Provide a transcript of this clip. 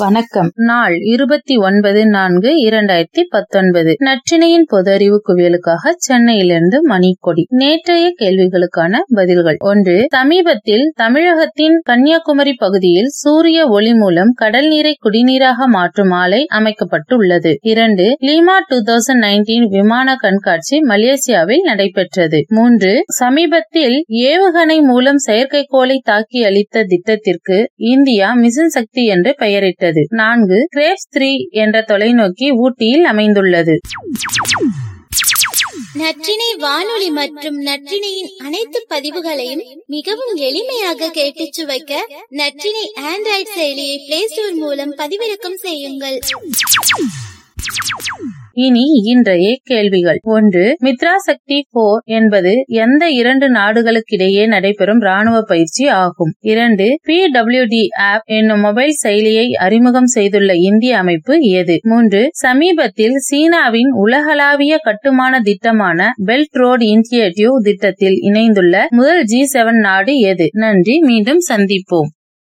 வணக்கம். நாள் இருபத்தி ஒன்பது நான்கு இரண்டாயிரத்தி பத்தொன்பது. நற்றினையின் பொது அறிவு குவியலுக்காக சென்னையிலிருந்து மணிக்கொடி. நேற்றைய கேள்விகளுக்கான பதில்கள். ஒன்று சமீபத்தில் தமிழகத்தின் கன்னியாகுமரி பகுதியில் சூரிய ஒளி மூலம் கடல் நீரை குடிநீராக மாற்றும் ஆலை அமைக்கப்பட்டுள்ளது. இரண்டு லீமா டூ தௌசண்ட் நைன்டீன் விமான கண்காட்சி மலேசியாவில் நடைபெற்றது. மூன்று சமீபத்தில் ஏவுகணை மூலம் செயற்கைக்கோளை தாக்கி அளித்த திட்டத்திற்கு இந்தியா மிஷன் சக்தி என்று பெயரிட்டது. நான்கு கிரேஸ் த்ரீ என்ற தொலைநோக்கி ஊட்டியில் அமைந்துள்ளது. நற்றினை வானொலி மற்றும் நற்றினையின் அனைத்து பதிவுகளையும் மிகவும் எளிமையாக கேட்டு சுவைக்க நற்றினை ஆண்ட்ராய்ட் செயலியை பிளே ஸ்டோர் மூலம் பதிவிறக்கம் செய்யுங்கள். இனி இன்றைய கேள்விகள். ஒன்று மித்ரா சக்தி போர் என்பது எந்த இரண்டு நாடுகளுக்கிடையே நடைபெறும் ராணுவ பயிற்சி ஆகும்? இரண்டு பி டபிள்யூ டி ஆப் என்னும் மொபைல் செயலியை அறிமுகம் செய்துள்ள இந்திய அமைப்பு எது? மூன்று சமீபத்தில் சீனாவின் உலகளாவிய கட்டுமான திட்டமான பெல்ட் ரோடு இனிஷியேட்டிவ் திட்டத்தில் இணைந்துள்ள முதல் ஜி செவன் நாடு எது? நன்றி மீண்டும் சந்திப்போம்.